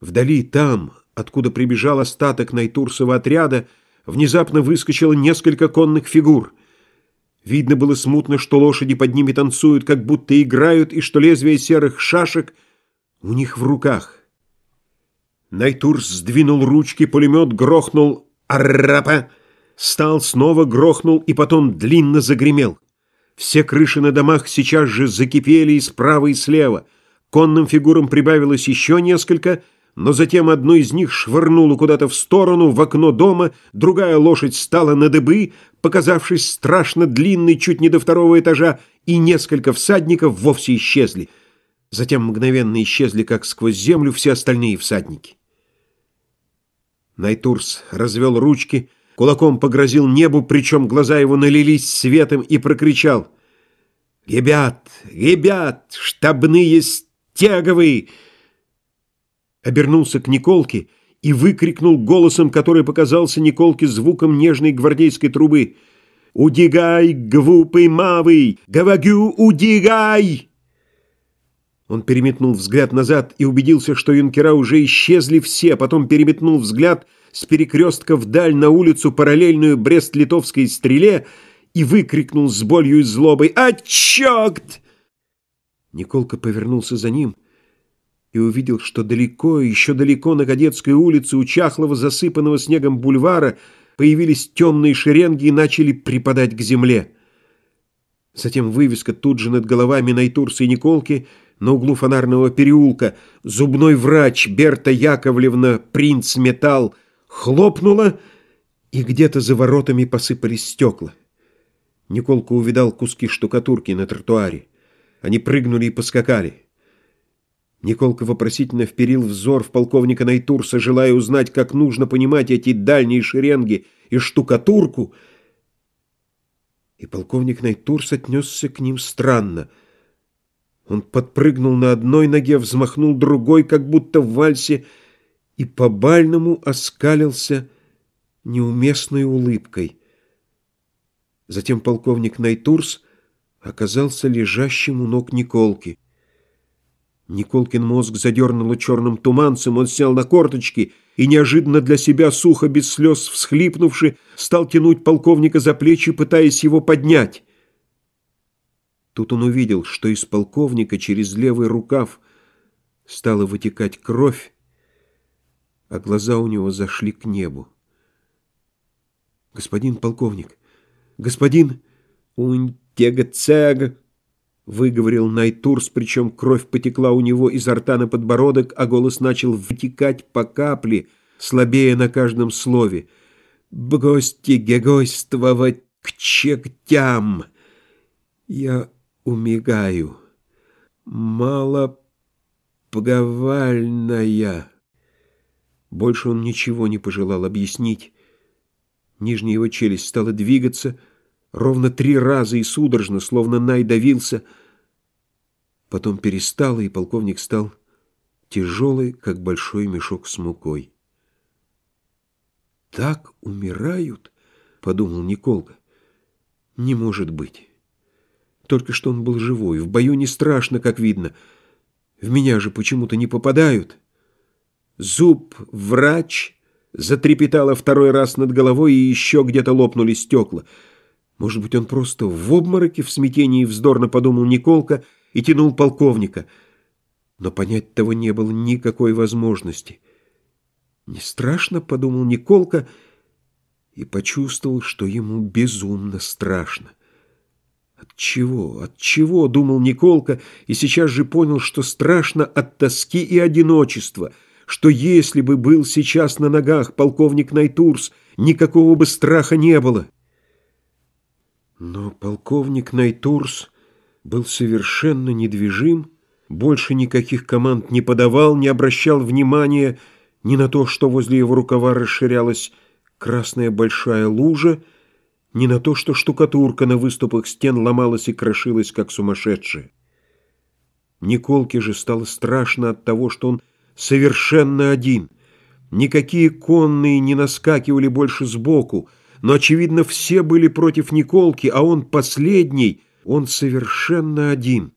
Вдали, там, откуда прибежал остаток Найтурсова отряда, внезапно выскочило несколько конных фигур. Видно было смутно, что лошади под ними танцуют, как будто играют, и что лезвие серых шашек у них в руках. Найтурс сдвинул ручки, пулемет грохнул «Аррапа!» Стал, снова грохнул и потом длинно загремел. Все крыши на домах сейчас же закипели и справа, и слева. Конным фигурам прибавилось еще несколько — но затем одну из них швырнуло куда-то в сторону, в окно дома, другая лошадь стала на дыбы, показавшись страшно длинной чуть не до второго этажа, и несколько всадников вовсе исчезли. Затем мгновенно исчезли, как сквозь землю, все остальные всадники. Найтурс развел ручки, кулаком погрозил небу, причем глаза его налились светом, и прокричал «Ребят, ребят, штабные стеговые!» Обернулся к Николке и выкрикнул голосом, который показался Николке звуком нежной гвардейской трубы. «Удигай, глупый мавый! Говорю, удигай!» Он переметнул взгляд назад и убедился, что юнкера уже исчезли все, потом переметнул взгляд с перекрестка вдаль на улицу, параллельную Брест-Литовской стреле, и выкрикнул с болью и злобой «А, черт!» Николка повернулся за ним — и увидел, что далеко, еще далеко на Кадетской улице у чахлого, засыпанного снегом бульвара появились темные шеренги и начали припадать к земле. Затем вывеска тут же над головами Найтурса и Николки на углу фонарного переулка «Зубной врач Берта Яковлевна, принц Металл» хлопнула, и где-то за воротами посыпались стекла. Николка увидал куски штукатурки на тротуаре. Они прыгнули и поскакали. Николка вопросительно вперил взор в полковника Найтурса, желая узнать, как нужно понимать эти дальние шеренги и штукатурку. И полковник Найтурс отнесся к ним странно. Он подпрыгнул на одной ноге, взмахнул другой, как будто в вальсе, и по-бальному оскалился неуместной улыбкой. Затем полковник Найтурс оказался лежащим у ног Николки. Николкин мозг задернуло черным туманцем, он сел на корточки и, неожиданно для себя, сухо, без слез всхлипнувши, стал тянуть полковника за плечи, пытаясь его поднять. Тут он увидел, что из полковника через левый рукав стала вытекать кровь, а глаза у него зашли к небу. «Господин полковник! Господин Унтега-цега!» Выговорил Найтурс, причем кровь потекла у него изо рта на подбородок, а голос начал вытекать по капле, слабее на каждом слове. «Бгости гегойствовать к чектям! Я умигаю. Мало поговальная!» Больше он ничего не пожелал объяснить. Нижняя его челюсть стала двигаться, ровно три раза и судорожно, словно Най давился — Потом перестало, и полковник стал тяжелый, как большой мешок с мукой. «Так умирают?» — подумал Николка. «Не может быть. Только что он был живой, в бою не страшно, как видно. В меня же почему-то не попадают». Зуб, врач, затрепетало второй раз над головой, и еще где-то лопнули стекла. Может быть, он просто в обмороке, в смятении вздорно подумал Николка — и тянул полковника. Но понять того не было никакой возможности. «Не страшно?» — подумал Николка и почувствовал, что ему безумно страшно. От чего? От чего? думал Николка, и сейчас же понял, что страшно от тоски и одиночества, что если бы был сейчас на ногах полковник Найтурс, никакого бы страха не было. Но полковник Найтурс был совершенно недвижим, больше никаких команд не подавал, не обращал внимания ни на то, что возле его рукава расширялась красная большая лужа, ни на то, что штукатурка на выступах стен ломалась и крошилась, как сумасшедшая. Николке же стало страшно от того, что он совершенно один. Никакие конные не наскакивали больше сбоку, но, очевидно, все были против Николки, а он последний — он совершенно один.